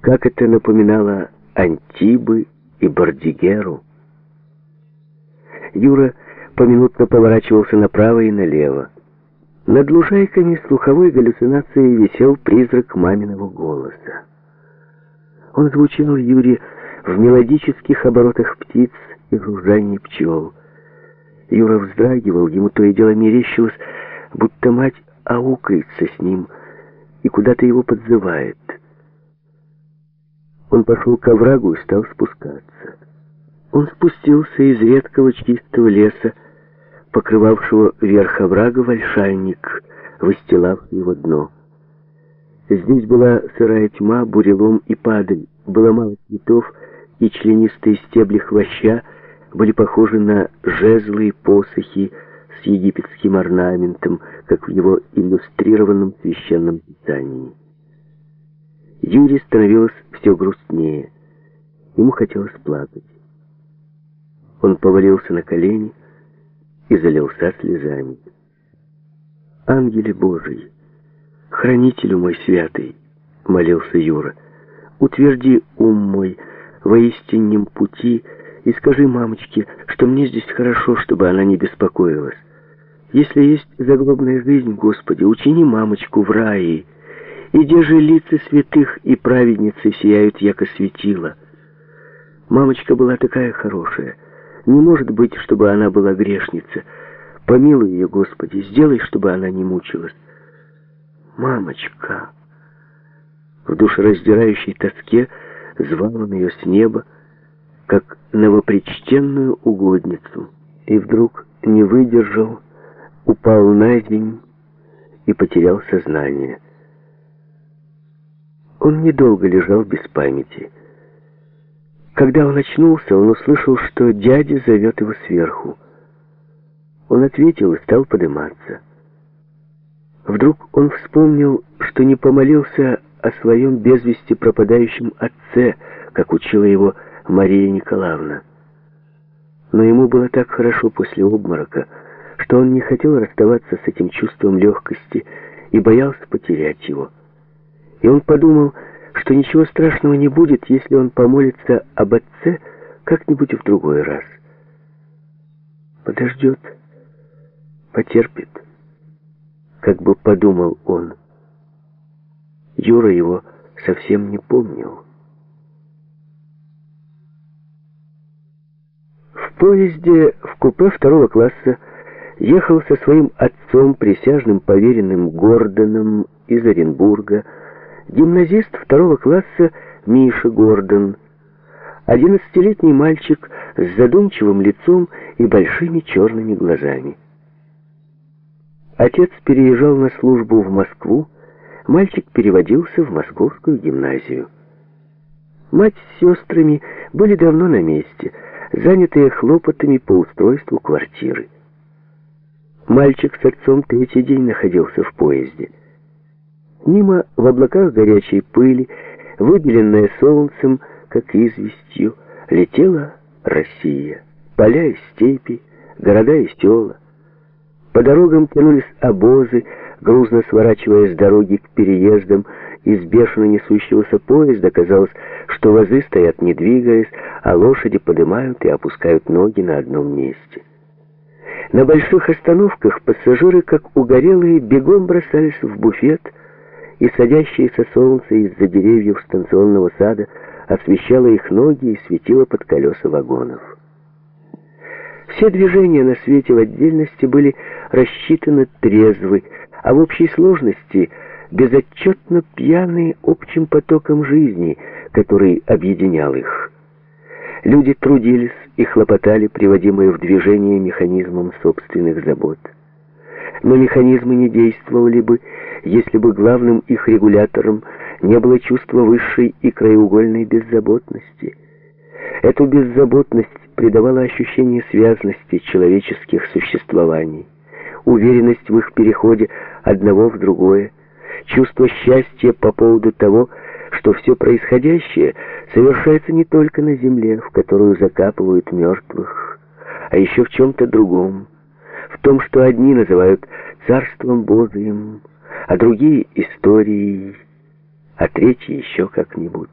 как это напоминало Антибы и Бордигеру. Юра поминутно поворачивался направо и налево. Над лужайками слуховой галлюцинацией висел призрак маминого голоса. Он звучал Юре в мелодических оборотах птиц и жужжании пчел. Юра вздрагивал, ему то и дело мерещилось, будто мать аукается с ним и куда-то его подзывает. Он пошел к оврагу и стал спускаться. Он спустился из редкого чистого леса, покрывавшего верх оврага вальшальник, выстилавший его дно. Здесь была сырая тьма, бурелом и падаль, было мало цветов, и членистые стебли хвоща были похожи на жезлы и посохи с египетским орнаментом, как в его иллюстрированном священном писании. Юре становилось все грустнее. Ему хотелось плакать. Он повалился на колени и залился слезами. «Ангеле Божий, хранителю мой святый!» — молился Юра. «Утверди ум мой во истинном пути и скажи мамочке, что мне здесь хорошо, чтобы она не беспокоилась. Если есть загробная жизнь, Господи, учини мамочку в рае, и где же лица святых и праведницы сияют, яко светила. Мамочка была такая хорошая. Не может быть, чтобы она была грешница. Помилуй ее, Господи, сделай, чтобы она не мучилась. Мамочка. В душераздирающей тоске звал он ее с неба, как новопричтенную угодницу. И вдруг не выдержал, упал на день и потерял сознание. Он недолго лежал без памяти. Когда он очнулся, он услышал, что дядя зовет его сверху. Он ответил и стал подниматься. Вдруг он вспомнил, что не помолился о своем без вести пропадающем отце, как учила его Мария Николаевна. Но ему было так хорошо после обморока, что он не хотел расставаться с этим чувством легкости и боялся потерять его. И он подумал, что ничего страшного не будет, если он помолится об отце как-нибудь в другой раз. Подождет, потерпит, как бы подумал он. Юра его совсем не помнил. В поезде в купе второго класса ехал со своим отцом, присяжным поверенным Гордоном из Оренбурга, гимназист второго класса Миша Гордон, одиннадцатилетний мальчик с задумчивым лицом и большими черными глазами. Отец переезжал на службу в Москву, мальчик переводился в московскую гимназию. Мать с сестрами были давно на месте, занятые хлопотами по устройству квартиры. Мальчик с отцом третий день находился в поезде. Мимо в облаках горячей пыли, выбеленная солнцем, как известью, летела Россия. Поля и степи, города и села. По дорогам тянулись обозы, грузно сворачивая с дороги к переездам, из бешено несущегося поезда казалось, что вазы стоят не двигаясь, а лошади поднимают и опускают ноги на одном месте. На больших остановках пассажиры, как угорелые, бегом бросались в буфет, и садящееся солнце из-за деревьев станционного сада освещало их ноги и светило под колеса вагонов. Все движения на свете в отдельности были рассчитаны трезвы, а в общей сложности безотчетно пьяные общим потоком жизни, который объединял их. Люди трудились и хлопотали, приводимые в движение механизмом собственных забот. Но механизмы не действовали бы, если бы главным их регулятором не было чувства высшей и краеугольной беззаботности. Эту беззаботность придавала ощущение связности человеческих существований, уверенность в их переходе одного в другое, чувство счастья по поводу того, что все происходящее совершается не только на земле, в которую закапывают мертвых, а еще в чем-то другом, в том, что одни называют Царством Божиим, а другие — историей, а третьи еще как-нибудь.